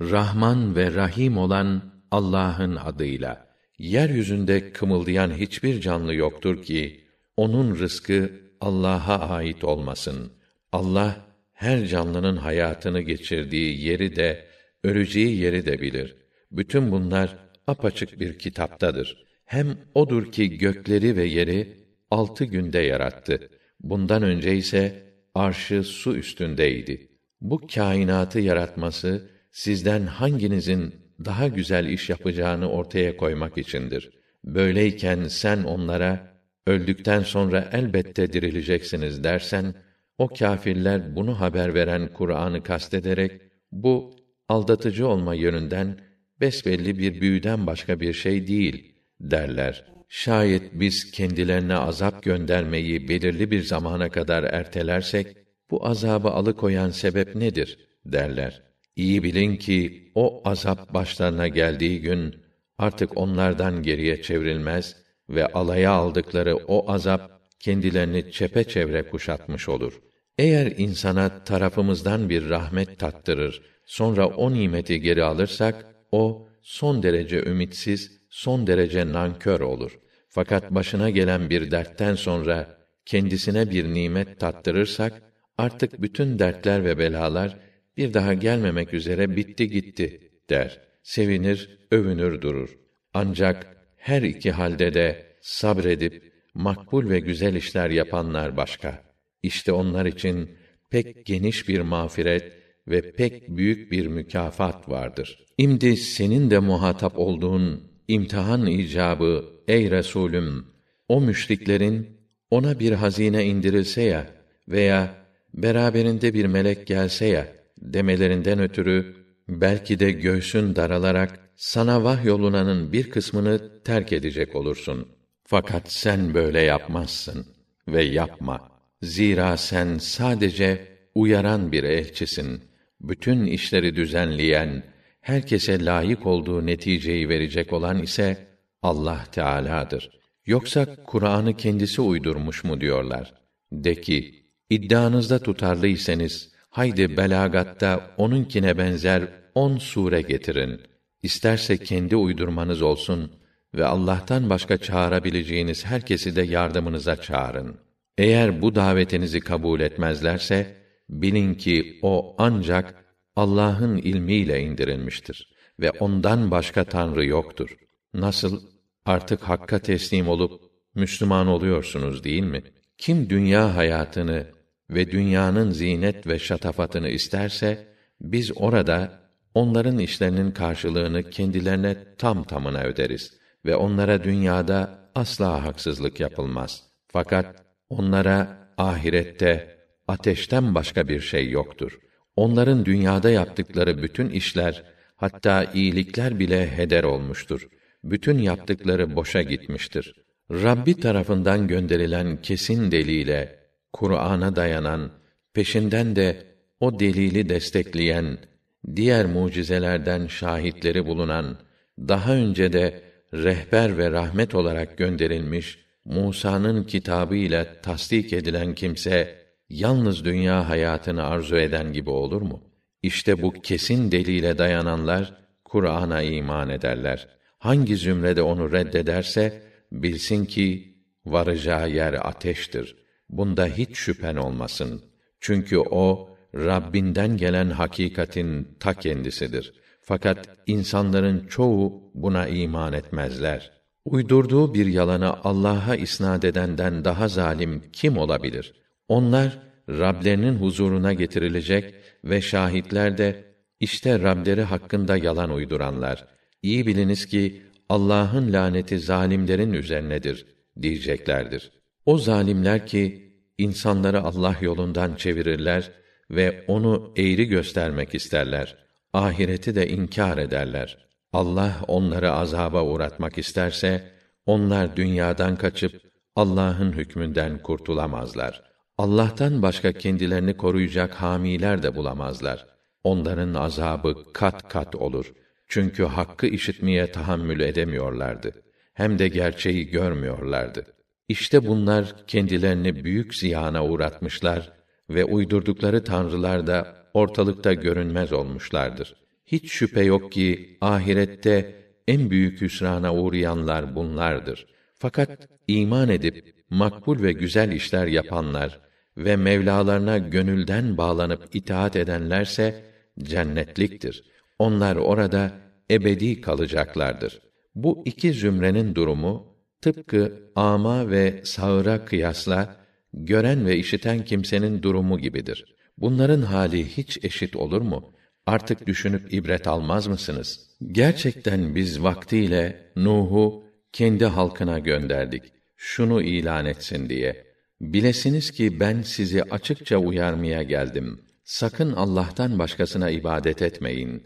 Rahman ve Rahim olan Allah'ın adıyla. Yeryüzünde kımıldayan hiçbir canlı yoktur ki onun rızkı Allah'a ait olmasın. Allah her canlının hayatını geçirdiği yeri de öleceği yeri de bilir. Bütün bunlar apaçık bir kitaptadır. Hem odur ki gökleri ve yeri altı günde yarattı. Bundan önce ise arşı su üstündeydi. Bu kainatı yaratması sizden hanginizin daha güzel iş yapacağını ortaya koymak içindir. Böyleyken sen onlara öldükten sonra elbette dirileceksiniz dersen o kâfirler bunu haber veren Kur'an'ı kastederek bu aldatıcı olma yönünden besbelli bir büyüden başka bir şey değil derler. Şayet biz kendilerine azap göndermeyi belirli bir zamana kadar ertelersek bu azabı alıkoyan sebep nedir derler. İyi bilin ki o azap başlarına geldiği gün artık onlardan geriye çevrilmez ve alaya aldıkları o azap kendilerini çepeçevre kuşatmış olur. Eğer insana tarafımızdan bir rahmet tattırır, sonra o nimeti geri alırsak o son derece ümitsiz, son derece nankör olur. Fakat başına gelen bir dertten sonra kendisine bir nimet tattırırsak artık bütün dertler ve belalar bir daha gelmemek üzere bitti gitti der. Sevinir, övünür durur. Ancak her iki halde de sabredip makbul ve güzel işler yapanlar başka. İşte onlar için pek geniş bir mağfiret ve pek büyük bir mükafat vardır. İmdi senin de muhatap olduğun imtihan icabı ey Resulüm o müşriklerin ona bir hazine indirilse ya veya beraberinde bir melek gelse ya demelerinden ötürü belki de göğsün daralarak sana vahyolunanın bir kısmını terk edecek olursun. Fakat sen böyle yapmazsın ve yapma. Zira sen sadece uyaran bir elçisin. Bütün işleri düzenleyen, herkese layık olduğu neticeyi verecek olan ise Allah Teala'dır. Yoksa Kur'an'ı kendisi uydurmuş mu diyorlar? De ki, iddianızda tutarlıysanız, haydi belagatta onunkine benzer on sure getirin. İsterse kendi uydurmanız olsun ve Allah'tan başka çağırabileceğiniz herkesi de yardımınıza çağırın. Eğer bu davetinizi kabul etmezlerse, bilin ki o ancak Allah'ın ilmiyle indirilmiştir ve ondan başka tanrı yoktur. Nasıl artık hakka teslim olup Müslüman oluyorsunuz değil mi? Kim dünya hayatını ve dünyanın zinet ve şatafatını isterse biz orada onların işlerinin karşılığını kendilerine tam tamına öderiz ve onlara dünyada asla haksızlık yapılmaz. Fakat onlara ahirette ateşten başka bir şey yoktur. Onların dünyada yaptıkları bütün işler, hatta iyilikler bile heder olmuştur. Bütün yaptıkları boşa gitmiştir. Rabbi tarafından gönderilen kesin delile, Kur'an'a dayanan, peşinden de o delili destekleyen, diğer mucizelerden şahitleri bulunan, daha önce de rehber ve rahmet olarak gönderilmiş Musa'nın kitabı ile tasdik edilen kimse yalnız dünya hayatını arzu eden gibi olur mu? İşte bu kesin delile dayananlar Kur'an'a iman ederler. Hangi zümrede onu reddederse bilsin ki varacağı yer ateştir. Bunda hiç şüphen olmasın. Çünkü o Rabbinden gelen hakikatin ta kendisidir. Fakat insanların çoğu buna iman etmezler. Uydurduğu bir yalanı Allah'a isnad edenden daha zalim kim olabilir? Onlar Rablerinin huzuruna getirilecek ve şahitler de işte Rableri hakkında yalan uyduranlar. İyi biliniz ki Allah'ın laneti zalimlerin üzerinedir diyeceklerdir. O zalimler ki insanları Allah yolundan çevirirler ve onu eğri göstermek isterler. Ahireti de inkar ederler. Allah onları azaba uğratmak isterse onlar dünyadan kaçıp Allah'ın hükmünden kurtulamazlar. Allah'tan başka kendilerini koruyacak hamiler de bulamazlar. Onların azabı kat kat olur. Çünkü hakkı işitmeye tahammül edemiyorlardı. Hem de gerçeği görmüyorlardı. İşte bunlar kendilerini büyük ziyana uğratmışlar ve uydurdukları tanrılar da ortalıkta görünmez olmuşlardır. Hiç şüphe yok ki ahirette en büyük hüsrana uğrayanlar bunlardır. Fakat iman edip makbul ve güzel işler yapanlar ve Mevlalarına gönülden bağlanıp itaat edenlerse cennetliktir. Onlar orada ebedi kalacaklardır. Bu iki zümrenin durumu tıpkı ama ve sağıra kıyasla gören ve işiten kimsenin durumu gibidir. Bunların hali hiç eşit olur mu? Artık düşünüp ibret almaz mısınız? Gerçekten biz vaktiyle Nuh'u kendi halkına gönderdik. Şunu ilan etsin diye. Bilesiniz ki ben sizi açıkça uyarmaya geldim. Sakın Allah'tan başkasına ibadet etmeyin.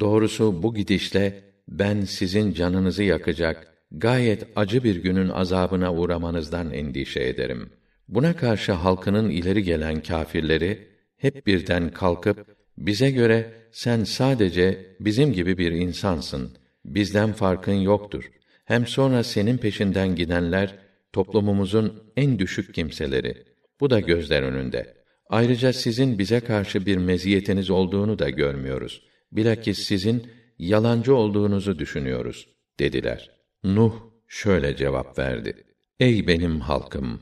Doğrusu bu gidişle ben sizin canınızı yakacak, gayet acı bir günün azabına uğramanızdan endişe ederim. Buna karşı halkının ileri gelen kâfirleri hep birden kalkıp bize göre sen sadece bizim gibi bir insansın. Bizden farkın yoktur. Hem sonra senin peşinden gidenler toplumumuzun en düşük kimseleri. Bu da gözler önünde. Ayrıca sizin bize karşı bir meziyetiniz olduğunu da görmüyoruz. Bilakis sizin yalancı olduğunuzu düşünüyoruz dediler. Nuh şöyle cevap verdi. Ey benim halkım,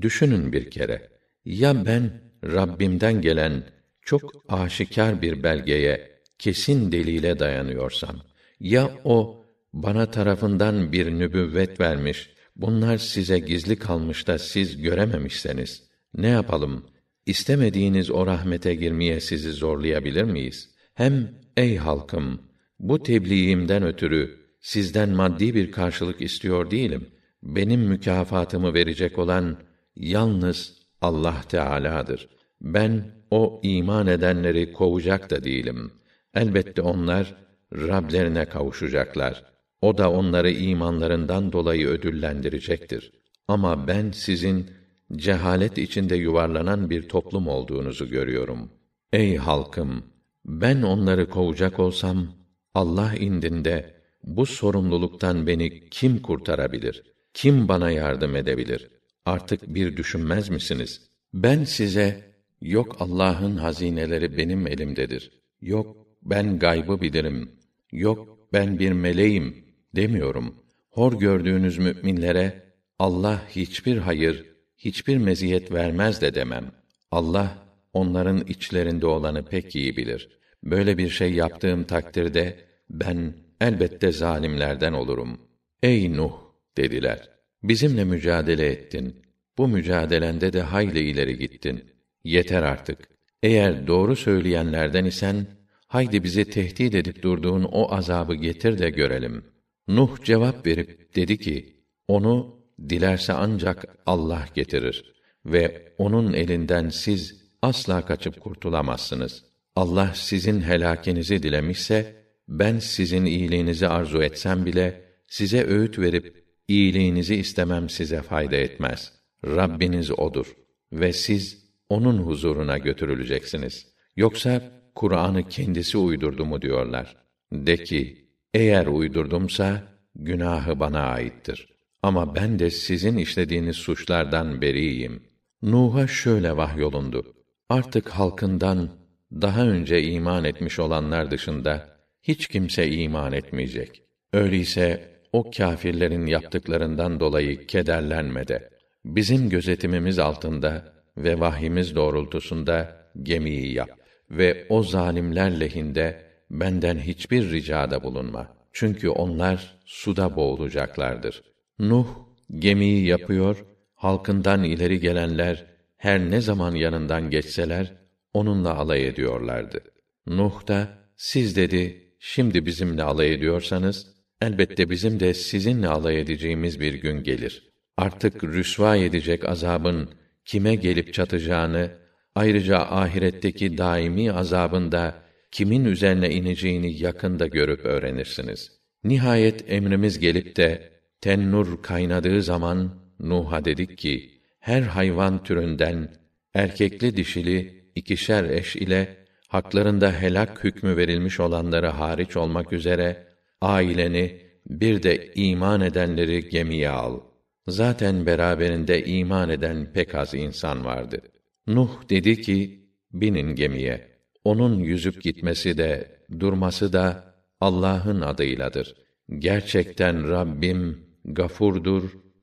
düşünün bir kere. Ya ben Rabbimden gelen çok aşikar bir belgeye, kesin delile dayanıyorsam, ya o bana tarafından bir nübüvvet vermiş, bunlar size gizli kalmış da siz görememişseniz, ne yapalım? İstemediğiniz o rahmete girmeye sizi zorlayabilir miyiz? Hem ey halkım, bu tebliğimden ötürü sizden maddi bir karşılık istiyor değilim. Benim mükafatımı verecek olan yalnız Allah Teala'dır. Ben o iman edenleri kovacak da değilim. Elbette onlar Rablerine kavuşacaklar. O da onları imanlarından dolayı ödüllendirecektir. Ama ben sizin cehalet içinde yuvarlanan bir toplum olduğunuzu görüyorum. Ey halkım, ben onları kovacak olsam Allah indinde bu sorumluluktan beni kim kurtarabilir? Kim bana yardım edebilir? Artık bir düşünmez misiniz? Ben size yok Allah'ın hazineleri benim elimdedir. Yok ben gaybı bilirim. Yok ben bir meleğim demiyorum. Hor gördüğünüz müminlere Allah hiçbir hayır, hiçbir meziyet vermez de demem. Allah onların içlerinde olanı pek iyi bilir. Böyle bir şey yaptığım takdirde ben elbette zalimlerden olurum. Ey Nuh dediler. Bizimle mücadele ettin. Bu mücadelende de hayli ileri gittin. Yeter artık. Eğer doğru söyleyenlerden isen haydi bizi tehdit edip durduğun o azabı getir de görelim. Nuh cevap verip dedi ki: Onu dilerse ancak Allah getirir ve onun elinden siz asla kaçıp kurtulamazsınız. Allah sizin helakinizi dilemişse ben sizin iyiliğinizi arzu etsem bile size öğüt verip iyiliğinizi istemem size fayda etmez. Rabbiniz odur ve siz onun huzuruna götürüleceksiniz. Yoksa Kur'an'ı kendisi uydurdu mu diyorlar. De ki, eğer uydurdumsa günahı bana aittir. Ama ben de sizin işlediğiniz suçlardan beriyim. Nuh'a şöyle vahyolundu. Artık halkından daha önce iman etmiş olanlar dışında hiç kimse iman etmeyecek. Öyleyse o kâfirlerin yaptıklarından dolayı kederlenme de. Bizim gözetimimiz altında ve vahyimiz doğrultusunda gemiyi yap ve o zalimler lehinde benden hiçbir ricada bulunma. Çünkü onlar suda boğulacaklardır. Nuh gemiyi yapıyor, halkından ileri gelenler her ne zaman yanından geçseler onunla alay ediyorlardı. Nuh da siz dedi şimdi bizimle alay ediyorsanız elbette bizim de sizinle alay edeceğimiz bir gün gelir. Artık rüsva edecek azabın kime gelip çatacağını ayrıca ahiretteki daimi azabında kimin üzerine ineceğini yakında görüp öğrenirsiniz. Nihayet emrimiz gelip de tennur kaynadığı zaman Nuh'a dedik ki her hayvan türünden erkekli dişili ikişer eş ile haklarında helak hükmü verilmiş olanları hariç olmak üzere aileni bir de iman edenleri gemiye al. Zaten beraberinde iman eden pek az insan vardı. Nuh dedi ki, binin gemiye. Onun yüzüp gitmesi de durması da Allah'ın adıyladır. Gerçekten Rabbim gafurdur,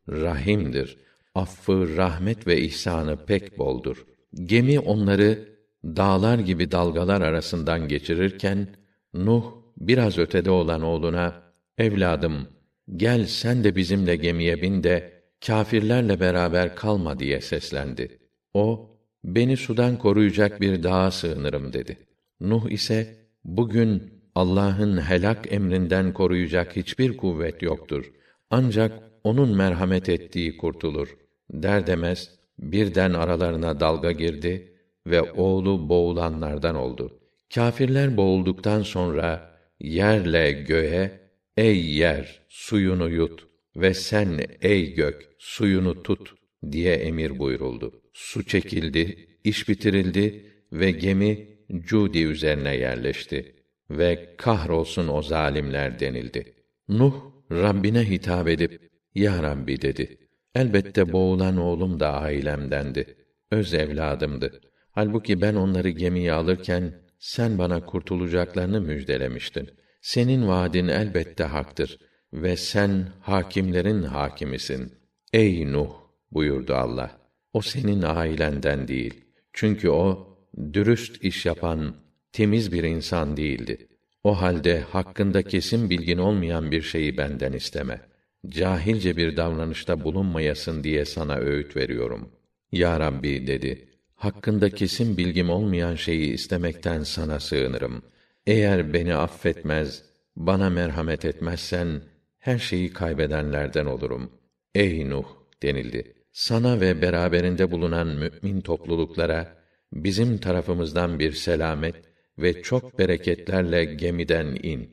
rahimdir. Affı, rahmet ve ihsanı pek boldur. Gemi onları dağlar gibi dalgalar arasından geçirirken Nuh biraz ötede olan oğluna evladım gel sen de bizimle gemiye bin de kâfirlerle beraber kalma diye seslendi. O beni sudan koruyacak bir dağa sığınırım dedi. Nuh ise bugün Allah'ın helak emrinden koruyacak hiçbir kuvvet yoktur. Ancak onun merhamet ettiği kurtulur. Der demez birden aralarına dalga girdi ve oğlu boğulanlardan oldu. Kâfirler boğulduktan sonra yerle göğe ey yer suyunu yut ve sen ey gök suyunu tut diye emir buyuruldu. Su çekildi, iş bitirildi ve gemi Cudi üzerine yerleşti ve kahrolsun o zalimler denildi. Nuh Rabbine hitap edip ya Rabbi dedi. Elbette boğulan oğlum da ailemdendi. Öz evladımdı. Halbuki ben onları gemiye alırken sen bana kurtulacaklarını müjdelemiştin. Senin vaadin elbette haktır ve sen hakimlerin hakimisin. Ey Nuh buyurdu Allah. O senin ailenden değil. Çünkü o dürüst iş yapan temiz bir insan değildi. O halde hakkında kesin bilgin olmayan bir şeyi benden isteme. Cahilce bir davranışta bulunmayasın diye sana öğüt veriyorum. Ya Rabbi dedi. Hakkında kesin bilgim olmayan şeyi istemekten sana sığınırım. Eğer beni affetmez, bana merhamet etmezsen her şeyi kaybedenlerden olurum. Ey Nuh denildi. Sana ve beraberinde bulunan mümin topluluklara bizim tarafımızdan bir selamet ve çok bereketlerle gemiden in.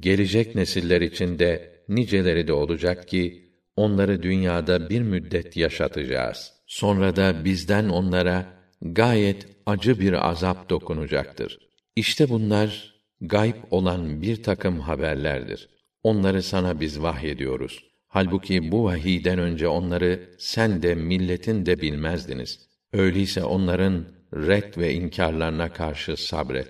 Gelecek nesiller için de niceleri de olacak ki onları dünyada bir müddet yaşatacağız. Sonra da bizden onlara gayet acı bir azap dokunacaktır. İşte bunlar gayb olan bir takım haberlerdir. Onları sana biz vahyediyoruz. Halbuki bu vahiyden önce onları sen de milletin de bilmezdiniz. Öyleyse onların red ve inkarlarına karşı sabret.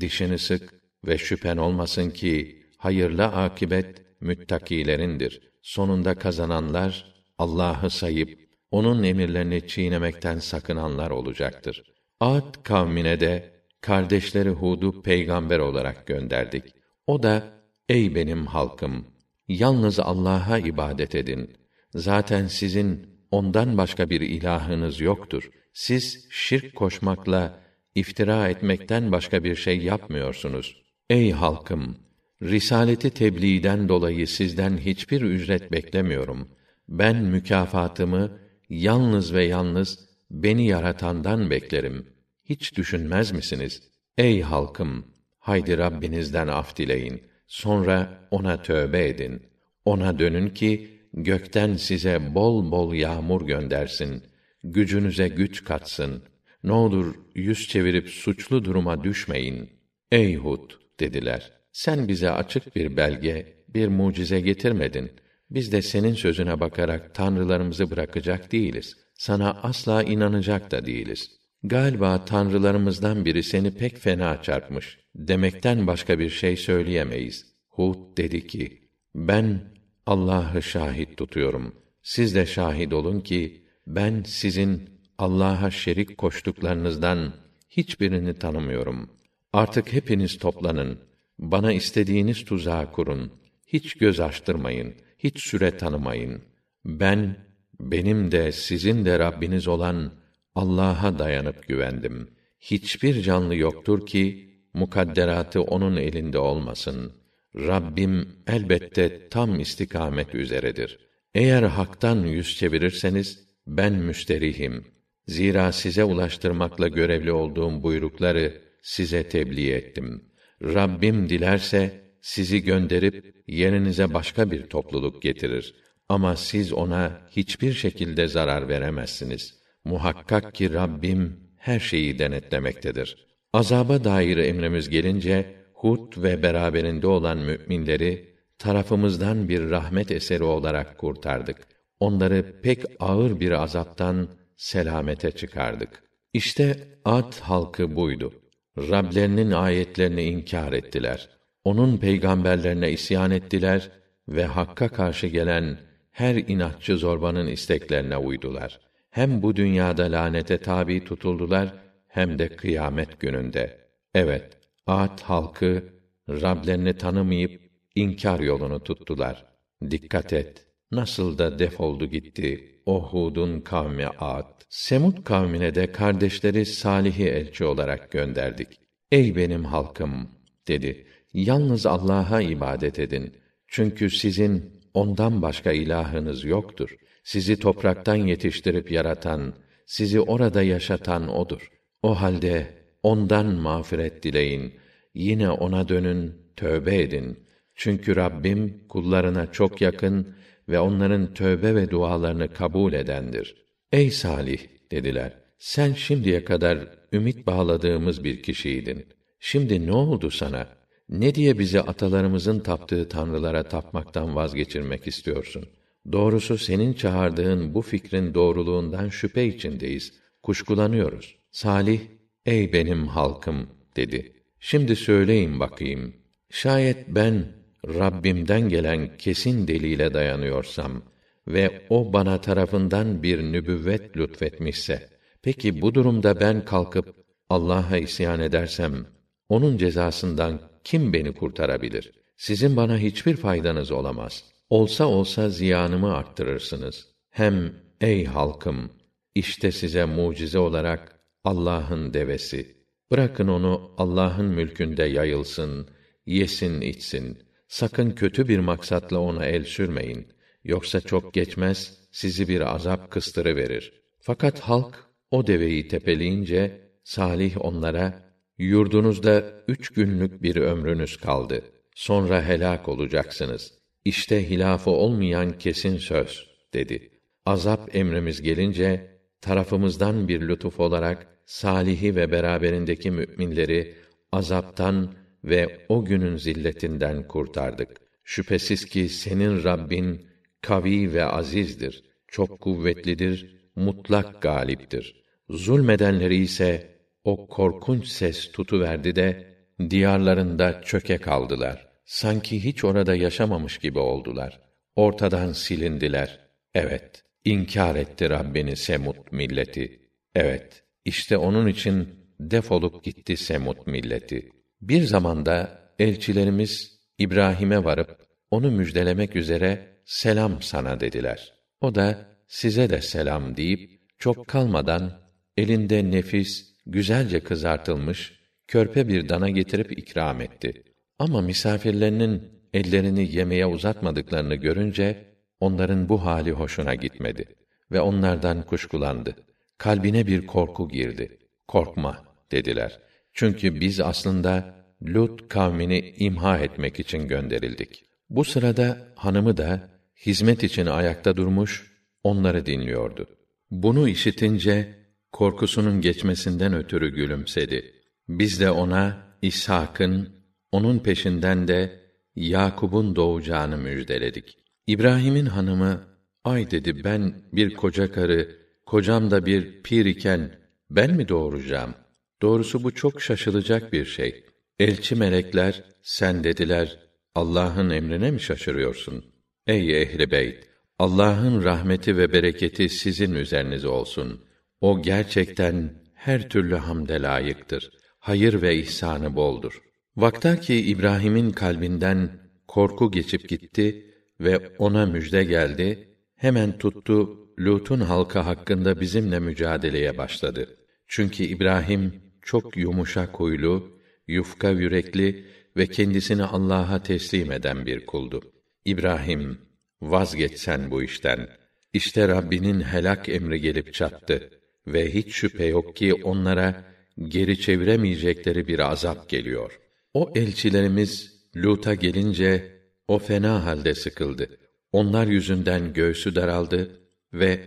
Dişini sık ve şüphen olmasın ki hayırlı akibet müttakilerindir. Sonunda kazananlar Allah'ı sayıp onun emirlerini çiğnemekten sakınanlar olacaktır. Ad kavmine de kardeşleri Hud'u peygamber olarak gönderdik. O da ey benim halkım yalnız Allah'a ibadet edin. Zaten sizin ondan başka bir ilahınız yoktur. Siz şirk koşmakla iftira etmekten başka bir şey yapmıyorsunuz. Ey halkım Risaleti tebliğden dolayı sizden hiçbir ücret beklemiyorum. Ben mükafatımı yalnız ve yalnız beni yaratandan beklerim. Hiç düşünmez misiniz? Ey halkım, haydi Rabbinizden af dileyin. Sonra ona tövbe edin. Ona dönün ki gökten size bol bol yağmur göndersin. Gücünüze güç katsın. Ne olur yüz çevirip suçlu duruma düşmeyin. Ey Hud dediler. Sen bize açık bir belge, bir mucize getirmedin. Biz de senin sözüne bakarak tanrılarımızı bırakacak değiliz. Sana asla inanacak da değiliz. Galiba tanrılarımızdan biri seni pek fena çarpmış. Demekten başka bir şey söyleyemeyiz. Hud dedi ki, ben Allah'ı şahit tutuyorum. Siz de şahit olun ki, ben sizin Allah'a şerik koştuklarınızdan hiçbirini tanımıyorum. Artık hepiniz toplanın. Bana istediğiniz tuzağı kurun. Hiç göz açtırmayın, hiç süre tanımayın. Ben, benim de sizin de Rabbiniz olan Allah'a dayanıp güvendim. Hiçbir canlı yoktur ki, mukadderatı onun elinde olmasın. Rabbim elbette tam istikamet üzeredir. Eğer haktan yüz çevirirseniz, ben müsterihim. Zira size ulaştırmakla görevli olduğum buyrukları size tebliğ ettim.'' Rabbim dilerse sizi gönderip yerinize başka bir topluluk getirir. Ama siz ona hiçbir şekilde zarar veremezsiniz. Muhakkak ki Rabbim her şeyi denetlemektedir. Azaba dair emrimiz gelince Hud ve beraberinde olan müminleri tarafımızdan bir rahmet eseri olarak kurtardık. Onları pek ağır bir azaptan selamete çıkardık. İşte Ad halkı buydu. Rablerinin ayetlerini inkar ettiler. Onun peygamberlerine isyan ettiler ve hakka karşı gelen her inatçı zorbanın isteklerine uydular. Hem bu dünyada lanete tabi tutuldular hem de kıyamet gününde. Evet, Ad halkı Rablerini tanımayıp inkar yolunu tuttular. Dikkat et. Nasıl da defoldu gitti o Hud'un kavmi Ad. Semud kavmine de kardeşleri Salih'i elçi olarak gönderdik. Ey benim halkım dedi. Yalnız Allah'a ibadet edin. Çünkü sizin ondan başka ilahınız yoktur. Sizi topraktan yetiştirip yaratan, sizi orada yaşatan odur. O halde ondan mağfiret dileyin. Yine ona dönün, tövbe edin. Çünkü Rabbim kullarına çok yakın ve onların tövbe ve dualarını kabul edendir. Ey Salih dediler. Sen şimdiye kadar ümit bağladığımız bir kişiydin. Şimdi ne oldu sana? Ne diye bizi atalarımızın taptığı tanrılara tapmaktan vazgeçirmek istiyorsun? Doğrusu senin çağırdığın bu fikrin doğruluğundan şüphe içindeyiz. Kuşkulanıyoruz. Salih, ey benim halkım dedi. Şimdi söyleyin bakayım. Şayet ben Rabbimden gelen kesin delile dayanıyorsam ve o bana tarafından bir nübüvvet lütfetmişse, peki bu durumda ben kalkıp Allah'a isyan edersem, onun cezasından kim beni kurtarabilir? Sizin bana hiçbir faydanız olamaz. Olsa olsa ziyanımı arttırırsınız. Hem ey halkım, işte size mucize olarak Allah'ın devesi. Bırakın onu Allah'ın mülkünde yayılsın, yesin içsin. Sakın kötü bir maksatla ona el sürmeyin. Yoksa çok geçmez, sizi bir azap kıstırıverir. Fakat halk, o deveyi tepeleyince, Salih onlara, yurdunuzda üç günlük bir ömrünüz kaldı. Sonra helak olacaksınız. İşte hilafı olmayan kesin söz, dedi. Azap emrimiz gelince, tarafımızdan bir lütuf olarak, Salih'i ve beraberindeki müminleri azaptan ve o günün zilletinden kurtardık. Şüphesiz ki senin Rabbin kavi ve azizdir, çok kuvvetlidir, mutlak galiptir. Zulmedenleri ise o korkunç ses tutuverdi de diyarlarında çöke kaldılar. Sanki hiç orada yaşamamış gibi oldular. Ortadan silindiler. Evet, inkar etti Rabbini Semut milleti. Evet, işte onun için defolup gitti Semut milleti. Bir zamanda elçilerimiz İbrahim'e varıp onu müjdelemek üzere selam sana dediler. O da size de selam deyip çok kalmadan elinde nefis, güzelce kızartılmış körpe bir dana getirip ikram etti. Ama misafirlerinin ellerini yemeye uzatmadıklarını görünce onların bu hali hoşuna gitmedi ve onlardan kuşkulandı. Kalbine bir korku girdi. Korkma dediler. Çünkü biz aslında Lut kavmini imha etmek için gönderildik. Bu sırada hanımı da hizmet için ayakta durmuş, onları dinliyordu. Bunu işitince korkusunun geçmesinden ötürü gülümsedi. Biz de ona İshak'ın, onun peşinden de Yakub'un doğacağını müjdeledik. İbrahim'in hanımı, ay dedi ben bir koca karı, kocam da bir pir iken ben mi doğuracağım? Doğrusu bu çok şaşılacak bir şey. Elçi melekler, sen dediler, Allah'ın emrine mi şaşırıyorsun? Ey ehli beyt! Allah'ın rahmeti ve bereketi sizin üzerinize olsun. O gerçekten her türlü hamde layıktır. Hayır ve ihsanı boldur. Vaktaki İbrahim'in kalbinden korku geçip gitti ve ona müjde geldi. Hemen tuttu Lut'un halkı hakkında bizimle mücadeleye başladı. Çünkü İbrahim çok yumuşak huylu, yufka yürekli ve kendisini Allah'a teslim eden bir kuldu. İbrahim, vazgeç sen bu işten. İşte Rabbinin helak emri gelip çattı ve hiç şüphe yok ki onlara geri çeviremeyecekleri bir azap geliyor. O elçilerimiz Lut'a gelince o fena halde sıkıldı. Onlar yüzünden göğsü daraldı ve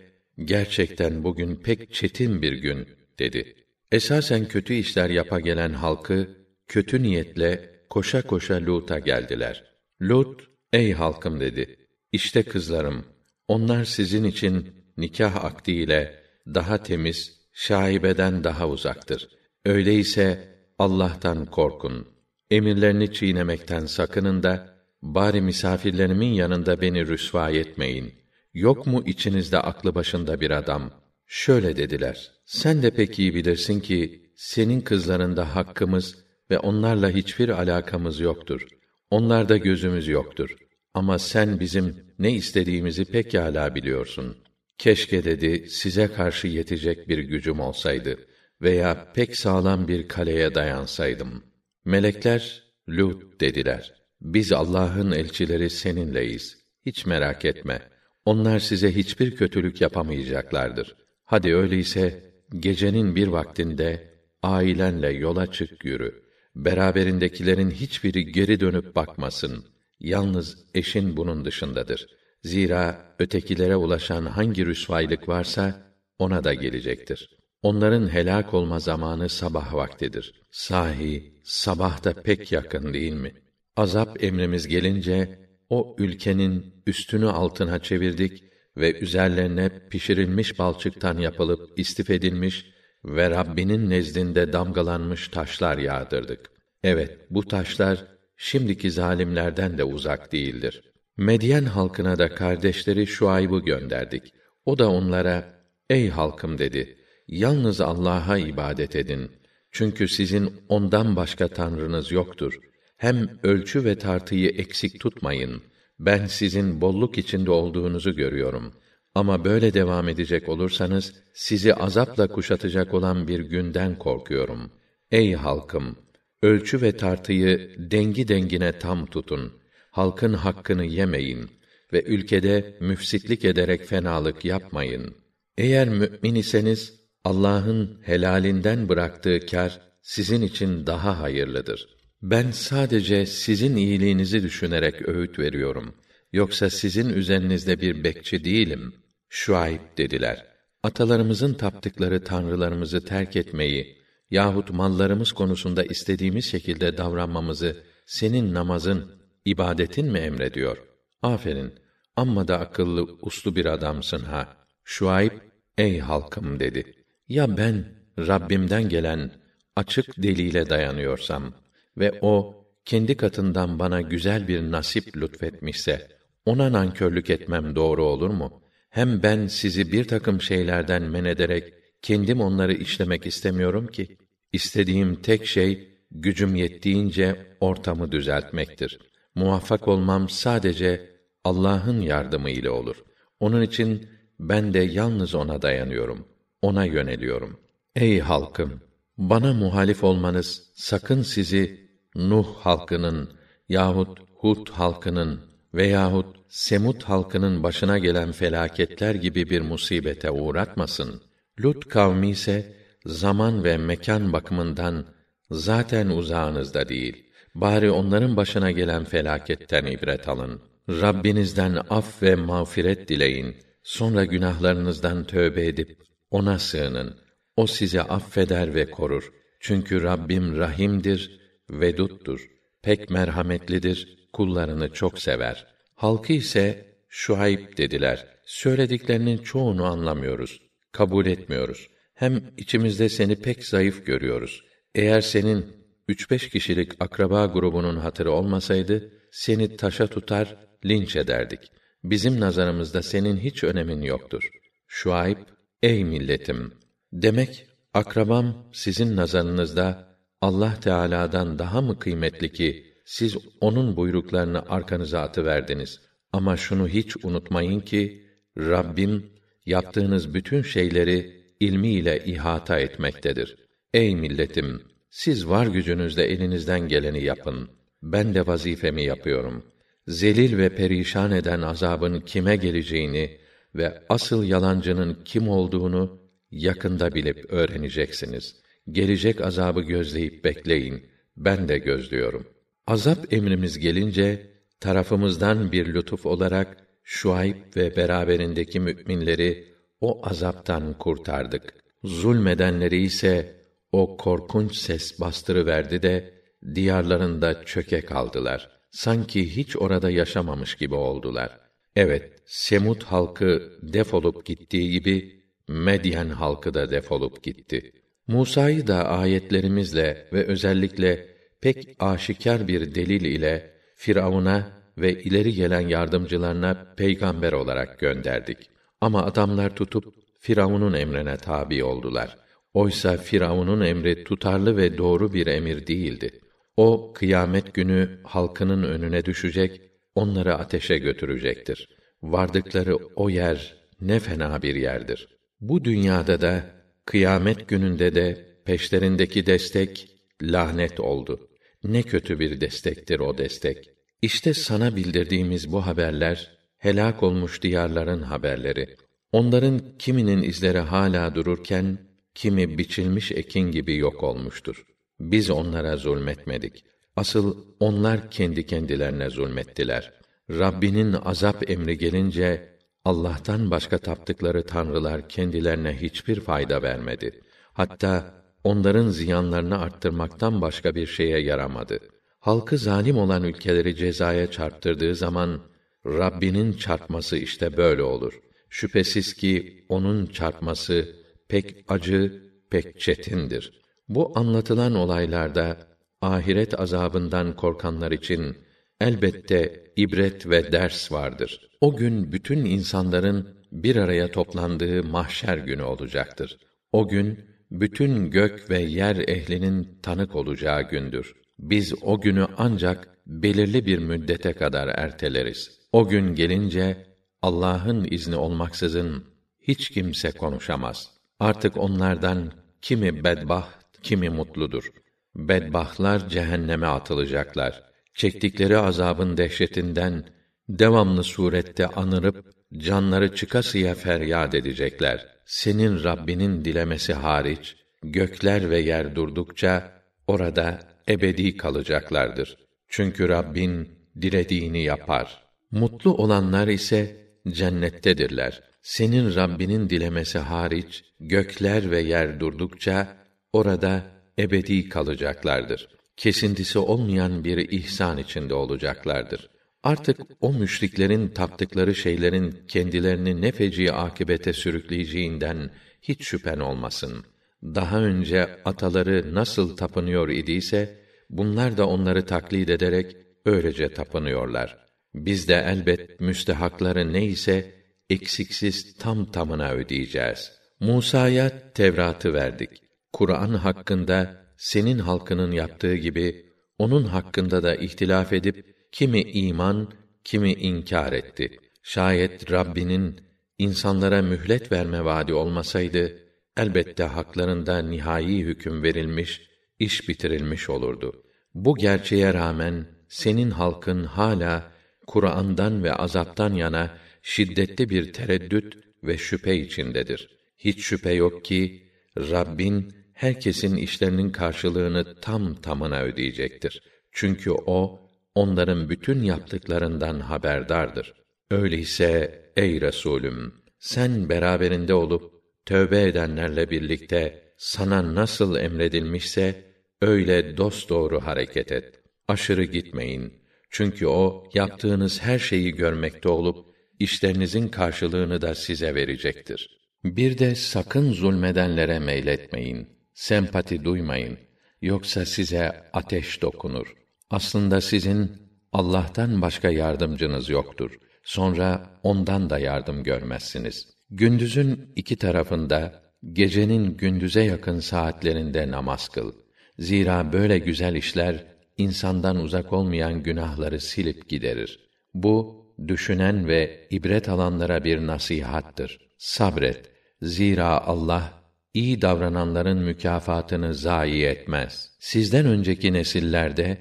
gerçekten bugün pek çetin bir gün dedi. Esasen kötü işler yapa gelen halkı kötü niyetle koşa koşa Lut'a geldiler. Lut, ey halkım dedi. İşte kızlarım, onlar sizin için nikah akdiyle daha temiz, şaibeden daha uzaktır. Öyleyse Allah'tan korkun. Emirlerini çiğnemekten sakının da bari misafirlerimin yanında beni rüsva etmeyin. Yok mu içinizde aklı başında bir adam? Şöyle dediler. Sen de pek iyi bilirsin ki senin kızlarında hakkımız ve onlarla hiçbir alakamız yoktur. Onlarda gözümüz yoktur. Ama sen bizim ne istediğimizi pekâlâ biliyorsun. Keşke dedi size karşı yetecek bir gücüm olsaydı veya pek sağlam bir kaleye dayansaydım. Melekler Lut dediler. Biz Allah'ın elçileri seninleyiz. Hiç merak etme. Onlar size hiçbir kötülük yapamayacaklardır. Hadi öyleyse gecenin bir vaktinde ailenle yola çık yürü. Beraberindekilerin hiçbiri geri dönüp bakmasın. Yalnız eşin bunun dışındadır. Zira ötekilere ulaşan hangi rüsvaylık varsa ona da gelecektir. Onların helak olma zamanı sabah vaktidir. Sahi sabah da pek yakın değil mi? Azap emrimiz gelince o ülkenin üstünü altına çevirdik ve üzerlerine pişirilmiş balçıktan yapılıp istif edilmiş ve Rabbinin nezdinde damgalanmış taşlar yağdırdık. Evet, bu taşlar şimdiki zalimlerden de uzak değildir. Medyen halkına da kardeşleri Şuayb'ı gönderdik. O da onlara, ey halkım dedi, yalnız Allah'a ibadet edin. Çünkü sizin ondan başka tanrınız yoktur. Hem ölçü ve tartıyı eksik tutmayın. Ben sizin bolluk içinde olduğunuzu görüyorum. Ama böyle devam edecek olursanız, sizi azapla kuşatacak olan bir günden korkuyorum. Ey halkım! Ölçü ve tartıyı dengi dengine tam tutun. Halkın hakkını yemeyin ve ülkede müfsitlik ederek fenalık yapmayın. Eğer mümin iseniz Allah'ın helalinden bıraktığı kar sizin için daha hayırlıdır. Ben sadece sizin iyiliğinizi düşünerek öğüt veriyorum. Yoksa sizin üzerinizde bir bekçi değilim. Şuayb dediler. Atalarımızın taptıkları tanrılarımızı terk etmeyi yahut mallarımız konusunda istediğimiz şekilde davranmamızı senin namazın, ibadetin mi emrediyor? Aferin. Amma da akıllı, uslu bir adamsın ha. Şuayb, ey halkım dedi. Ya ben Rabbimden gelen açık delile dayanıyorsam ve o kendi katından bana güzel bir nasip lütfetmişse ona nankörlük etmem doğru olur mu? Hem ben sizi bir takım şeylerden men ederek kendim onları işlemek istemiyorum ki. İstediğim tek şey gücüm yettiğince ortamı düzeltmektir. Muvaffak olmam sadece Allah'ın yardımı ile olur. Onun için ben de yalnız ona dayanıyorum. Ona yöneliyorum. Ey halkım, bana muhalif olmanız sakın sizi Nuh halkının yahut Hud halkının veyahut Semut halkının başına gelen felaketler gibi bir musibete uğratmasın. Lut kavmi ise zaman ve mekan bakımından zaten uzağınızda değil. Bari onların başına gelen felaketten ibret alın. Rabbinizden af ve mağfiret dileyin. Sonra günahlarınızdan tövbe edip ona sığının. O sizi affeder ve korur. Çünkü Rabbim rahimdir, veduttur. Pek merhametlidir, kullarını çok sever. Halkı ise Şuayb dediler. Söylediklerinin çoğunu anlamıyoruz, kabul etmiyoruz. Hem içimizde seni pek zayıf görüyoruz. Eğer senin üç beş kişilik akraba grubunun hatırı olmasaydı, seni taşa tutar, linç ederdik. Bizim nazarımızda senin hiç önemin yoktur. Şuayb, ey milletim! Demek, akrabam sizin nazarınızda Allah Teala'dan daha mı kıymetli ki siz onun buyruklarını arkanıza atıverdiniz. Ama şunu hiç unutmayın ki Rabbim yaptığınız bütün şeyleri ilmiyle ihata etmektedir. Ey milletim, siz var gücünüzle elinizden geleni yapın. Ben de vazifemi yapıyorum. Zelil ve perişan eden azabın kime geleceğini ve asıl yalancının kim olduğunu yakında bilip öğreneceksiniz. Gelecek azabı gözleyip bekleyin. Ben de gözlüyorum. Azap emrimiz gelince tarafımızdan bir lütuf olarak Şuayb ve beraberindeki müminleri o azaptan kurtardık. Zulmedenleri ise o korkunç ses bastırıverdi de diyarlarında çöke kaldılar. Sanki hiç orada yaşamamış gibi oldular. Evet, Semut halkı defolup gittiği gibi Medyen halkı da defolup gitti. Musa'yı da ayetlerimizle ve özellikle pek aşikar bir delil ile Firavun'a ve ileri gelen yardımcılarına peygamber olarak gönderdik. Ama adamlar tutup Firavun'un emrine tabi oldular. Oysa Firavun'un emri tutarlı ve doğru bir emir değildi. O kıyamet günü halkının önüne düşecek, onları ateşe götürecektir. Vardıkları o yer ne fena bir yerdir. Bu dünyada da kıyamet gününde de peşlerindeki destek lanet oldu. Ne kötü bir destektir o destek. İşte sana bildirdiğimiz bu haberler helak olmuş diyarların haberleri. Onların kiminin izleri hala dururken kimi biçilmiş ekin gibi yok olmuştur. Biz onlara zulmetmedik. Asıl onlar kendi kendilerine zulmettiler. Rabbinin azap emri gelince Allah'tan başka taptıkları tanrılar kendilerine hiçbir fayda vermedi. Hatta onların ziyanlarını arttırmaktan başka bir şeye yaramadı. Halkı zalim olan ülkeleri cezaya çarptırdığı zaman Rabbinin çarpması işte böyle olur. Şüphesiz ki onun çarpması pek acı, pek çetindir. Bu anlatılan olaylarda ahiret azabından korkanlar için elbette ibret ve ders vardır. O gün bütün insanların bir araya toplandığı mahşer günü olacaktır. O gün bütün gök ve yer ehlinin tanık olacağı gündür. Biz o günü ancak belirli bir müddete kadar erteleriz. O gün gelince Allah'ın izni olmaksızın hiç kimse konuşamaz. Artık onlardan kimi bedbaht, kimi mutludur. Bedbahtlar cehenneme atılacaklar. Çektikleri azabın dehşetinden devamlı surette anırıp canları çıkasıya feryat edecekler. Senin Rabbinin dilemesi hariç gökler ve yer durdukça orada ebedi kalacaklardır. Çünkü Rabbin dilediğini yapar. Mutlu olanlar ise cennettedirler. Senin Rabbinin dilemesi hariç gökler ve yer durdukça orada ebedi kalacaklardır. Kesintisi olmayan bir ihsan içinde olacaklardır. Artık o müşriklerin taptıkları şeylerin kendilerini ne feci akibete sürükleyeceğinden hiç şüphen olmasın. Daha önce ataları nasıl tapınıyor idiyse, bunlar da onları taklit ederek öylece tapınıyorlar. Biz de elbet müstehakları neyse eksiksiz tam tamına ödeyeceğiz. Musa'ya Tevrat'ı verdik. Kur'an hakkında senin halkının yaptığı gibi onun hakkında da ihtilaf edip kimi iman, kimi inkar etti. Şayet Rabbinin insanlara mühlet verme vaadi olmasaydı elbette haklarında nihai hüküm verilmiş, iş bitirilmiş olurdu. Bu gerçeğe rağmen senin halkın hala Kur'an'dan ve azaptan yana şiddetli bir tereddüt ve şüphe içindedir. Hiç şüphe yok ki Rabbin herkesin işlerinin karşılığını tam tamına ödeyecektir. Çünkü o onların bütün yaptıklarından haberdardır. Öyleyse ey Resulüm sen beraberinde olup tövbe edenlerle birlikte sana nasıl emredilmişse öyle dosdoğru hareket et. Aşırı gitmeyin. Çünkü o yaptığınız her şeyi görmekte olup işlerinizin karşılığını da size verecektir. Bir de sakın zulmedenlere meyletmeyin. Sempati duymayın. Yoksa size ateş dokunur. Aslında sizin Allah'tan başka yardımcınız yoktur. Sonra ondan da yardım görmezsiniz. Gündüzün iki tarafında, gecenin gündüze yakın saatlerinde namaz kıl. Zira böyle güzel işler insandan uzak olmayan günahları silip giderir. Bu düşünen ve ibret alanlara bir nasihattır. Sabret. Zira Allah iyi davrananların mükafatını zayi etmez. Sizden önceki nesillerde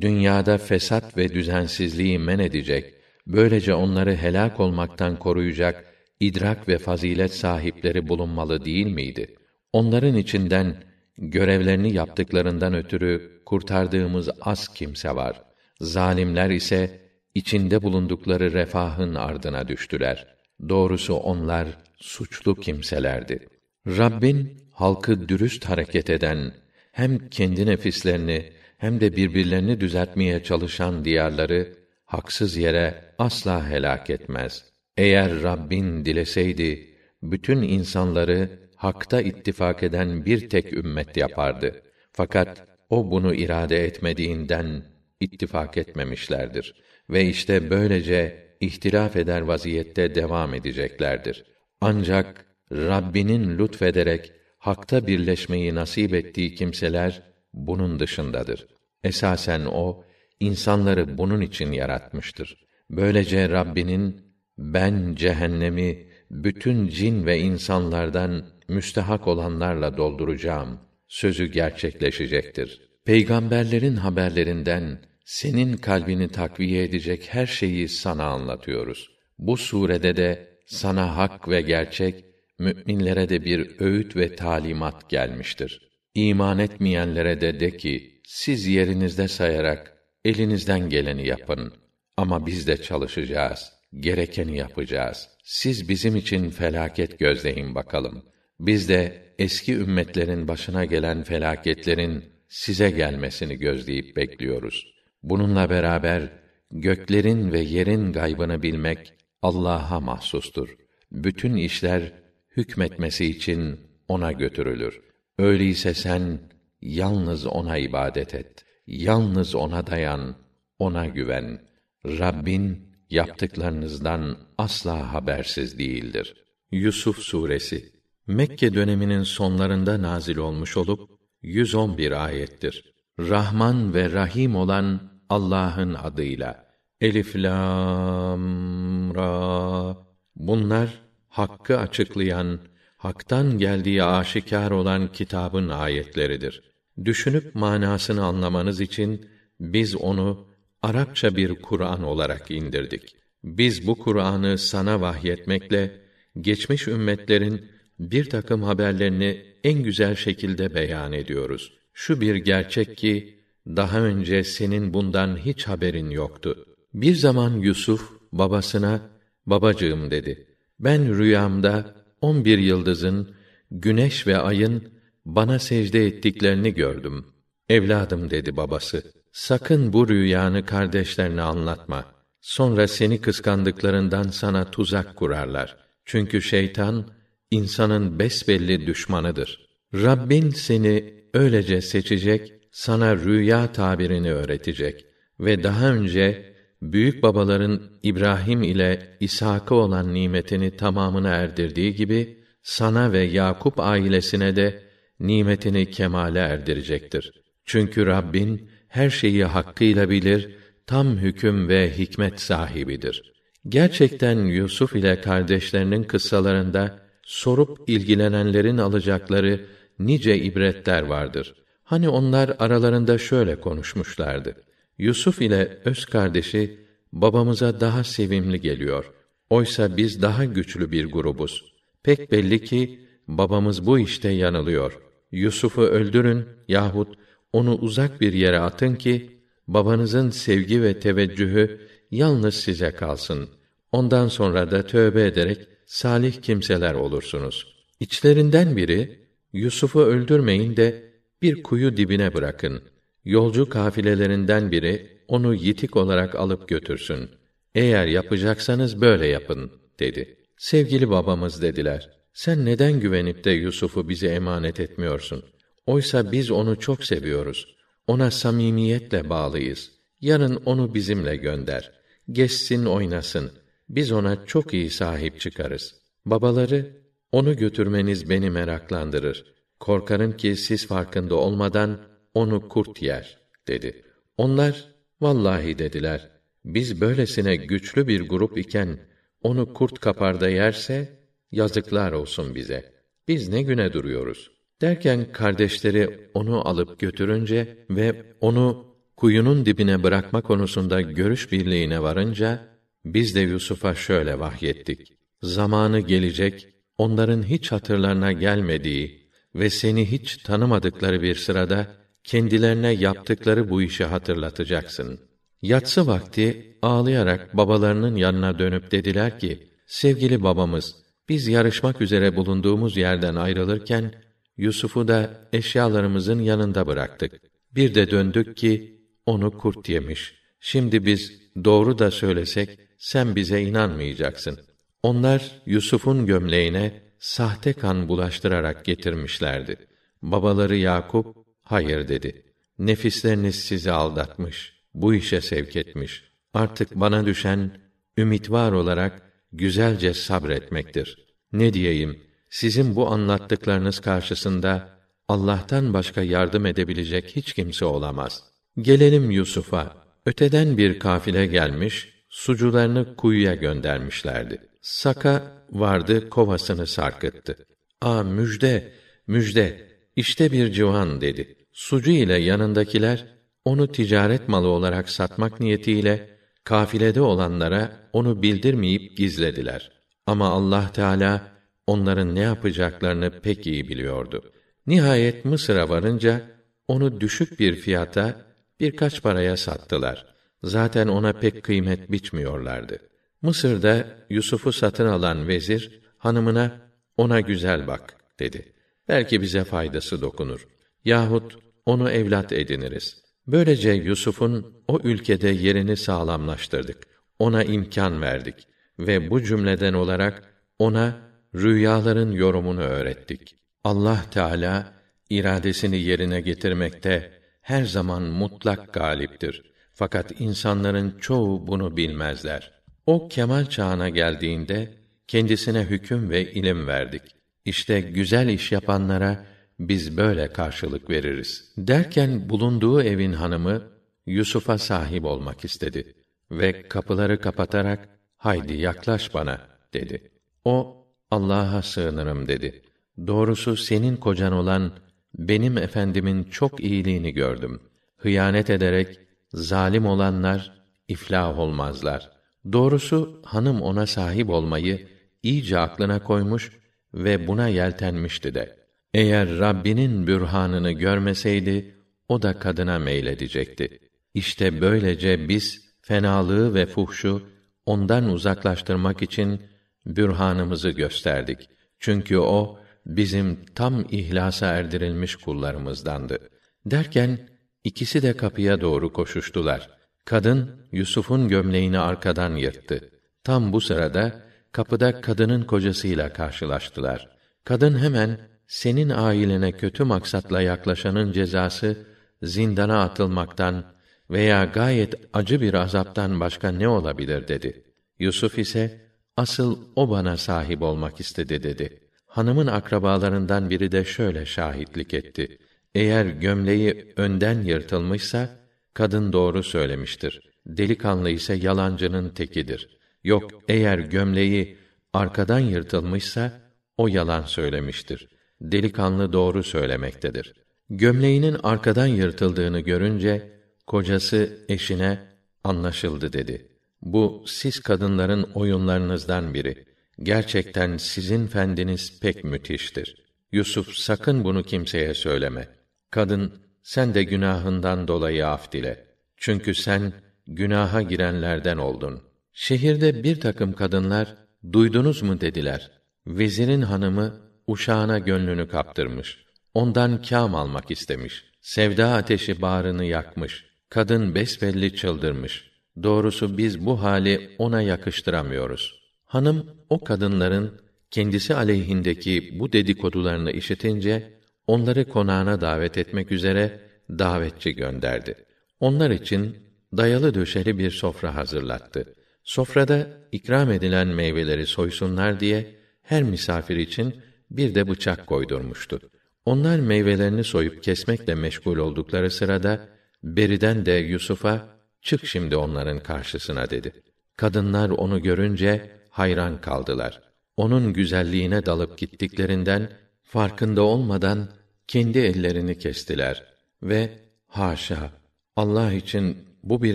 dünyada fesat ve düzensizliği men edecek, böylece onları helak olmaktan koruyacak idrak ve fazilet sahipleri bulunmalı değil miydi? Onların içinden görevlerini yaptıklarından ötürü kurtardığımız az kimse var. Zalimler ise içinde bulundukları refahın ardına düştüler. Doğrusu onlar suçlu kimselerdi. Rabbin halkı dürüst hareket eden hem kendi nefislerini hem de birbirlerini düzeltmeye çalışan diyarları haksız yere asla helak etmez. Eğer Rabbin dileseydi bütün insanları hakta ittifak eden bir tek ümmet yapardı. Fakat o bunu irade etmediğinden ittifak etmemişlerdir ve işte böylece ihtilaf eder vaziyette devam edeceklerdir. Ancak Rabbinin lütfederek hakta birleşmeyi nasip ettiği kimseler bunun dışındadır. Esasen o insanları bunun için yaratmıştır. Böylece Rabbinin ben cehennemi bütün cin ve insanlardan müstehak olanlarla dolduracağım sözü gerçekleşecektir. Peygamberlerin haberlerinden senin kalbini takviye edecek her şeyi sana anlatıyoruz. Bu surede de sana hak ve gerçek, müminlere de bir öğüt ve talimat gelmiştir. İman etmeyenlere de de ki, siz yerinizde sayarak elinizden geleni yapın. Ama biz de çalışacağız, gerekeni yapacağız. Siz bizim için felaket gözleyin bakalım. Biz de eski ümmetlerin başına gelen felaketlerin size gelmesini gözleyip bekliyoruz. Bununla beraber göklerin ve yerin gaybını bilmek Allah'a mahsustur. Bütün işler hükmetmesi için ona götürülür. Öyleyse sen yalnız ona ibadet et. Yalnız ona dayan, ona güven. Rabbin yaptıklarınızdan asla habersiz değildir. Yusuf suresi Mekke döneminin sonlarında nazil olmuş olup 111 ayettir. Rahman ve Rahim olan Allah'ın adıyla. Elif lam ra. Bunlar hakkı açıklayan, haktan geldiği aşikar olan kitabın ayetleridir. Düşünüp manasını anlamanız için biz onu Arapça bir Kur'an olarak indirdik. Biz bu Kur'an'ı sana vahyetmekle geçmiş ümmetlerin bir takım haberlerini en güzel şekilde beyan ediyoruz. Şu bir gerçek ki daha önce senin bundan hiç haberin yoktu. Bir zaman Yusuf babasına babacığım dedi. Ben rüyamda on bir yıldızın, güneş ve ayın bana secde ettiklerini gördüm. Evladım dedi babası. Sakın bu rüyanı kardeşlerine anlatma. Sonra seni kıskandıklarından sana tuzak kurarlar. Çünkü şeytan insanın besbelli düşmanıdır. Rabbin seni öylece seçecek, sana rüya tabirini öğretecek ve daha önce büyük babaların İbrahim ile İshak'a olan nimetini tamamına erdirdiği gibi sana ve Yakup ailesine de nimetini kemale erdirecektir. Çünkü Rabbin her şeyi hakkıyla bilir, tam hüküm ve hikmet sahibidir. Gerçekten Yusuf ile kardeşlerinin kıssalarında sorup ilgilenenlerin alacakları nice ibretler vardır. Hani onlar aralarında şöyle konuşmuşlardı. Yusuf ile öz kardeşi babamıza daha sevimli geliyor. Oysa biz daha güçlü bir grubuz. Pek belli ki babamız bu işte yanılıyor. Yusuf'u öldürün yahut onu uzak bir yere atın ki babanızın sevgi ve teveccühü yalnız size kalsın. Ondan sonra da tövbe ederek salih kimseler olursunuz. İçlerinden biri Yusuf'u öldürmeyin de bir kuyu dibine bırakın. Yolcu kafilelerinden biri onu yitik olarak alıp götürsün. Eğer yapacaksanız böyle yapın dedi. Sevgili babamız dediler. Sen neden güvenip de Yusuf'u bize emanet etmiyorsun? Oysa biz onu çok seviyoruz. Ona samimiyetle bağlıyız. Yarın onu bizimle gönder. Geçsin oynasın. Biz ona çok iyi sahip çıkarız. Babaları, onu götürmeniz beni meraklandırır. Korkarım ki siz farkında olmadan onu kurt yer, dedi. Onlar, vallahi dediler, biz böylesine güçlü bir grup iken, onu kurt kapar da yerse, yazıklar olsun bize. Biz ne güne duruyoruz? Derken kardeşleri onu alıp götürünce ve onu kuyunun dibine bırakma konusunda görüş birliğine varınca, biz de Yusuf'a şöyle vahyettik. Zamanı gelecek, onların hiç hatırlarına gelmediği ve seni hiç tanımadıkları bir sırada, kendilerine yaptıkları bu işi hatırlatacaksın. Yatsı vakti ağlayarak babalarının yanına dönüp dediler ki, sevgili babamız, biz yarışmak üzere bulunduğumuz yerden ayrılırken, Yusuf'u da eşyalarımızın yanında bıraktık. Bir de döndük ki, onu kurt yemiş. Şimdi biz doğru da söylesek, sen bize inanmayacaksın. Onlar Yusuf'un gömleğine sahte kan bulaştırarak getirmişlerdi. Babaları Yakup hayır dedi. Nefisleriniz sizi aldatmış, bu işe sevk etmiş. Artık bana düşen ümit var olarak güzelce sabretmektir. Ne diyeyim? Sizin bu anlattıklarınız karşısında Allah'tan başka yardım edebilecek hiç kimse olamaz. Gelelim Yusuf'a. Öteden bir kafile gelmiş, sucularını kuyuya göndermişlerdi. Saka vardı, kovasını sarkıttı. "A müjde, müjde, işte bir civan." dedi. Sucu ile yanındakiler onu ticaret malı olarak satmak niyetiyle kafilede olanlara onu bildirmeyip gizlediler. Ama Allah Teala onların ne yapacaklarını pek iyi biliyordu. Nihayet Mısır'a varınca onu düşük bir fiyata birkaç paraya sattılar. Zaten ona pek kıymet biçmiyorlardı. Mısır'da Yusuf'u satın alan vezir hanımına ona güzel bak dedi. Belki bize faydası dokunur. Yahut onu evlat ediniriz. Böylece Yusuf'un o ülkede yerini sağlamlaştırdık. Ona imkan verdik ve bu cümleden olarak ona rüyaların yorumunu öğrettik. Allah Teala iradesini yerine getirmekte her zaman mutlak galiptir. Fakat insanların çoğu bunu bilmezler. O kemal çağına geldiğinde kendisine hüküm ve ilim verdik. İşte güzel iş yapanlara biz böyle karşılık veririz. Derken bulunduğu evin hanımı Yusuf'a sahip olmak istedi ve kapıları kapatarak haydi yaklaş bana dedi. O Allah'a sığınırım dedi. Doğrusu senin kocan olan benim efendimin çok iyiliğini gördüm. Hıyanet ederek zalim olanlar iflah olmazlar. Doğrusu hanım ona sahip olmayı iyice aklına koymuş ve buna yeltenmişti de. Eğer Rabbinin bürhanını görmeseydi o da kadına meyledecekti. İşte böylece biz fenalığı ve fuhşu ondan uzaklaştırmak için bürhanımızı gösterdik. Çünkü o bizim tam ihlasa erdirilmiş kullarımızdandı. Derken ikisi de kapıya doğru koşuştular. Kadın Yusuf'un gömleğini arkadan yırttı. Tam bu sırada kapıda kadının kocasıyla karşılaştılar. Kadın hemen senin ailene kötü maksatla yaklaşanın cezası zindana atılmaktan veya gayet acı bir azaptan başka ne olabilir dedi. Yusuf ise asıl o bana sahip olmak istedi dedi. Hanımın akrabalarından biri de şöyle şahitlik etti. Eğer gömleği önden yırtılmışsa kadın doğru söylemiştir. Delikanlı ise yalancının tekidir. Yok eğer gömleği arkadan yırtılmışsa o yalan söylemiştir. Delikanlı doğru söylemektedir. Gömleğinin arkadan yırtıldığını görünce kocası eşine anlaşıldı dedi. Bu siz kadınların oyunlarınızdan biri. Gerçekten sizin fendiniz pek müthiştir. Yusuf sakın bunu kimseye söyleme. Kadın sen de günahından dolayı af dile. Çünkü sen günaha girenlerden oldun. Şehirde bir takım kadınlar duydunuz mu dediler. Vezirin hanımı uşağına gönlünü kaptırmış. Ondan kâm almak istemiş. Sevda ateşi bağrını yakmış. Kadın besbelli çıldırmış. Doğrusu biz bu hali ona yakıştıramıyoruz. Hanım o kadınların kendisi aleyhindeki bu dedikodularını işitince onları konağına davet etmek üzere davetçi gönderdi. Onlar için dayalı döşeli bir sofra hazırlattı. Sofrada ikram edilen meyveleri soysunlar diye her misafir için bir de bıçak koydurmuştu. Onlar meyvelerini soyup kesmekle meşgul oldukları sırada beriden de Yusuf'a çık şimdi onların karşısına dedi. Kadınlar onu görünce hayran kaldılar. Onun güzelliğine dalıp gittiklerinden farkında olmadan kendi ellerini kestiler ve haşa Allah için bu bir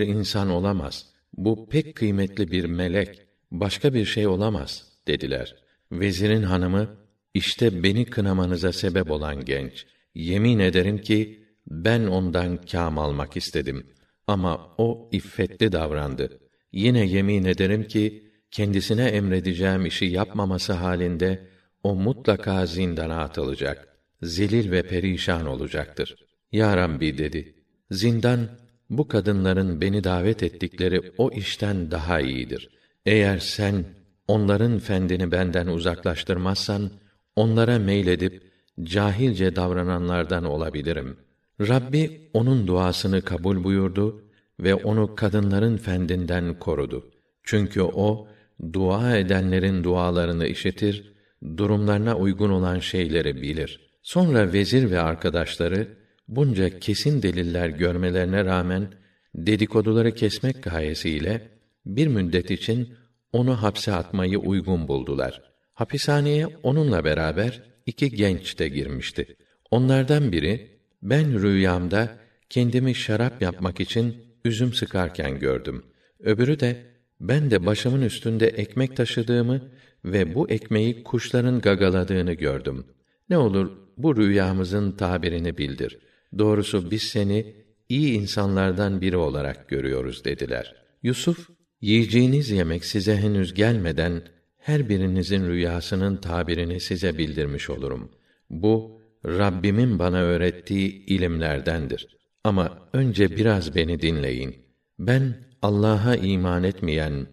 insan olamaz. Bu pek kıymetli bir melek, başka bir şey olamaz dediler. Vezirin hanımı işte beni kınamanıza sebep olan genç. Yemin ederim ki ben ondan kâm almak istedim ama o iffetli davrandı. Yine yemin ederim ki kendisine emredeceğim işi yapmaması halinde o mutlaka zindana atılacak. Zelil ve perişan olacaktır. Ya Rabbi dedi. Zindan bu kadınların beni davet ettikleri o işten daha iyidir. Eğer sen onların fendini benden uzaklaştırmazsan onlara meyledip cahilce davrananlardan olabilirim. Rabbi onun duasını kabul buyurdu ve onu kadınların fendinden korudu. Çünkü o dua edenlerin dualarını işitir, durumlarına uygun olan şeyleri bilir. Sonra vezir ve arkadaşları bunca kesin deliller görmelerine rağmen dedikoduları kesmek gayesiyle bir müddet için onu hapse atmayı uygun buldular. Hapishaneye onunla beraber iki genç de girmişti. Onlardan biri ben rüyamda kendimi şarap yapmak için üzüm sıkarken gördüm. Öbürü de ben de başımın üstünde ekmek taşıdığımı ve bu ekmeği kuşların gagaladığını gördüm. Ne olur bu rüyamızın tabirini bildir. Doğrusu biz seni iyi insanlardan biri olarak görüyoruz dediler. Yusuf, yiyeceğiniz yemek size henüz gelmeden her birinizin rüyasının tabirini size bildirmiş olurum. Bu Rabbimin bana öğrettiği ilimlerdendir. Ama önce biraz beni dinleyin. Ben Allah'a iman etmeyen,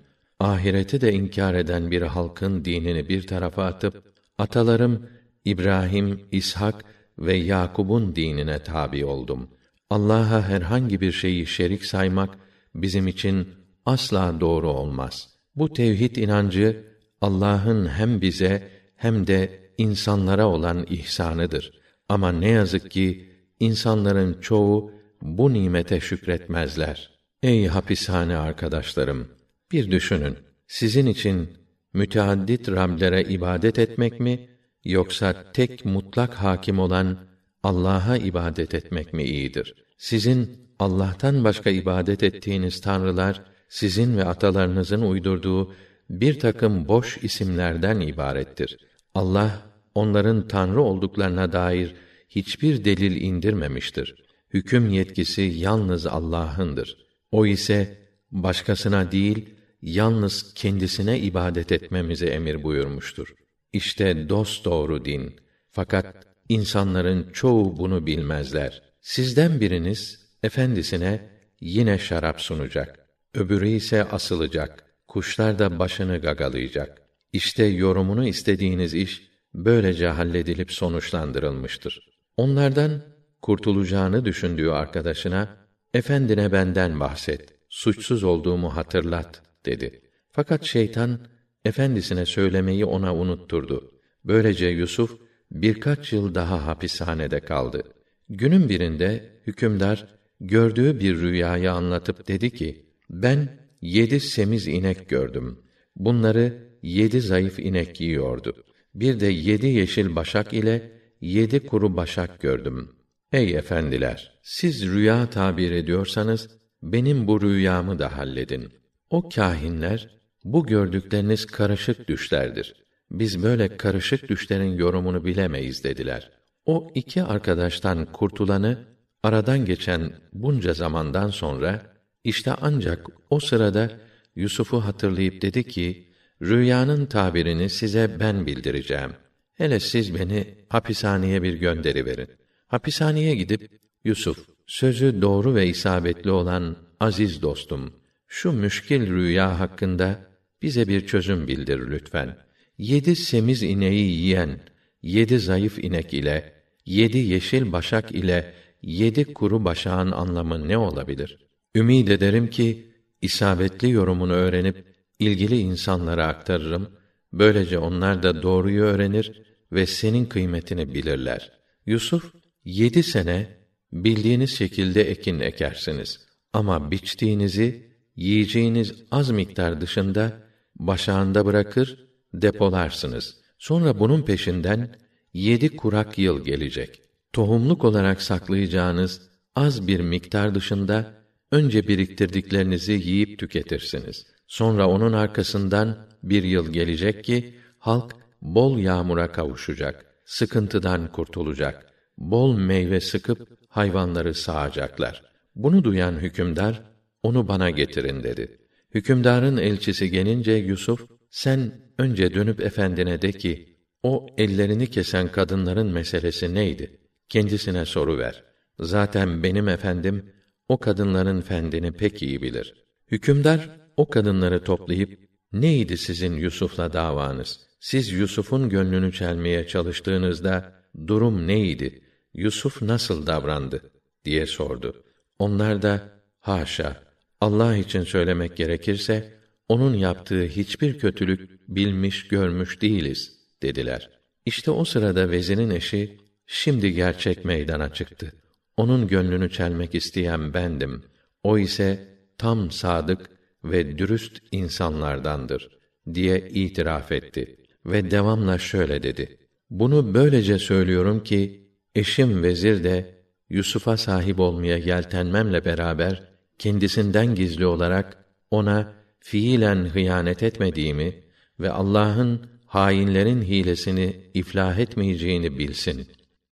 ahireti de inkar eden bir halkın dinini bir tarafa atıp atalarım İbrahim, İshak ve Yakub'un dinine tabi oldum. Allah'a herhangi bir şeyi şerik saymak bizim için asla doğru olmaz. Bu tevhid inancı Allah'ın hem bize hem de insanlara olan ihsanıdır. Ama ne yazık ki insanların çoğu bu nimete şükretmezler. Ey hapishane arkadaşlarım, bir düşünün. Sizin için müteaddit Rablere ibadet etmek mi yoksa tek mutlak hakim olan Allah'a ibadet etmek mi iyidir? Sizin Allah'tan başka ibadet ettiğiniz tanrılar sizin ve atalarınızın uydurduğu bir takım boş isimlerden ibarettir. Allah onların tanrı olduklarına dair hiçbir delil indirmemiştir. Hüküm yetkisi yalnız Allah'ındır. O ise başkasına değil, yalnız kendisine ibadet etmemizi emir buyurmuştur. İşte dost doğru din. Fakat insanların çoğu bunu bilmezler. Sizden biriniz efendisine yine şarap sunacak. Öbürü ise asılacak. Kuşlar da başını gagalayacak. İşte yorumunu istediğiniz iş böylece halledilip sonuçlandırılmıştır. Onlardan kurtulacağını düşündüğü arkadaşına efendine benden bahset. Suçsuz olduğumu hatırlat dedi. Fakat şeytan efendisine söylemeyi ona unutturdu. Böylece Yusuf birkaç yıl daha hapishanede kaldı. Günün birinde hükümdar gördüğü bir rüyayı anlatıp dedi ki: Ben yedi semiz inek gördüm. Bunları yedi zayıf inek yiyordu. Bir de yedi yeşil başak ile yedi kuru başak gördüm. Ey efendiler! Siz rüya tabir ediyorsanız, benim bu rüyamı da halledin. O kâhinler, bu gördükleriniz karışık düşlerdir. Biz böyle karışık düşlerin yorumunu bilemeyiz dediler. O iki arkadaştan kurtulanı, aradan geçen bunca zamandan sonra, işte ancak o sırada Yusuf'u hatırlayıp dedi ki, rüyanın tabirini size ben bildireceğim. Hele siz beni hapishaneye bir gönderi verin. Hapishaneye gidip Yusuf, sözü doğru ve isabetli olan aziz dostum, şu müşkil rüya hakkında bize bir çözüm bildir lütfen. Yedi semiz ineği yiyen, yedi zayıf inek ile, yedi yeşil başak ile, yedi kuru başağın anlamı ne olabilir? Ümid ederim ki, isabetli yorumunu öğrenip, ilgili insanlara aktarırım, böylece onlar da doğruyu öğrenir ve senin kıymetini bilirler. Yusuf, yedi sene, bildiğiniz şekilde ekin ekersiniz. Ama biçtiğinizi, yiyeceğiniz az miktar dışında, başağında bırakır, depolarsınız. Sonra bunun peşinden, yedi kurak yıl gelecek. Tohumluk olarak saklayacağınız az bir miktar dışında, önce biriktirdiklerinizi yiyip tüketirsiniz. Sonra onun arkasından bir yıl gelecek ki, halk bol yağmura kavuşacak, sıkıntıdan kurtulacak, bol meyve sıkıp hayvanları sağacaklar. Bunu duyan hükümdar, onu bana getirin dedi. Hükümdarın elçisi gelince Yusuf, sen önce dönüp efendine de ki, o ellerini kesen kadınların meselesi neydi? Kendisine soru ver. Zaten benim efendim, o kadınların fendini pek iyi bilir. Hükümdar, o kadınları toplayıp, neydi sizin Yusuf'la davanız? siz Yusuf'un gönlünü çelmeye çalıştığınızda durum neydi? Yusuf nasıl davrandı diye sordu. Onlar da haşa Allah için söylemek gerekirse onun yaptığı hiçbir kötülük bilmiş görmüş değiliz dediler. İşte o sırada vezirin eşi şimdi gerçek meydana çıktı. Onun gönlünü çelmek isteyen bendim. O ise tam sadık ve dürüst insanlardandır diye itiraf etti ve devamla şöyle dedi. Bunu böylece söylüyorum ki eşim vezir de Yusuf'a sahip olmaya yeltenmemle beraber kendisinden gizli olarak ona fiilen hıyanet etmediğimi ve Allah'ın hainlerin hilesini iflah etmeyeceğini bilsin.''